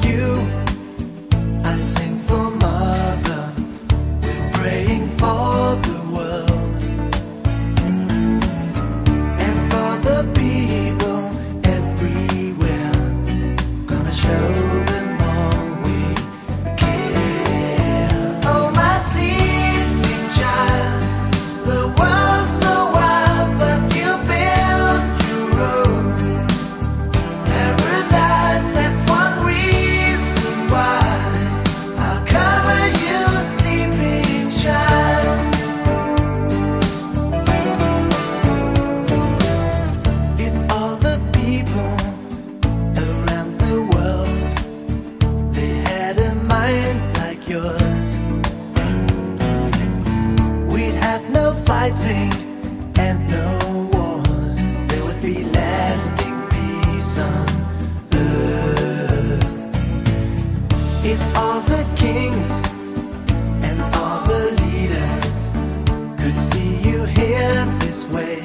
you. fighting and no wars, there would be lasting peace on earth. If all the kings and all the leaders could see you here this way,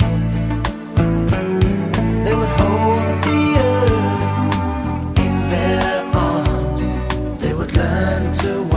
they would hold the earth in their arms, they would learn to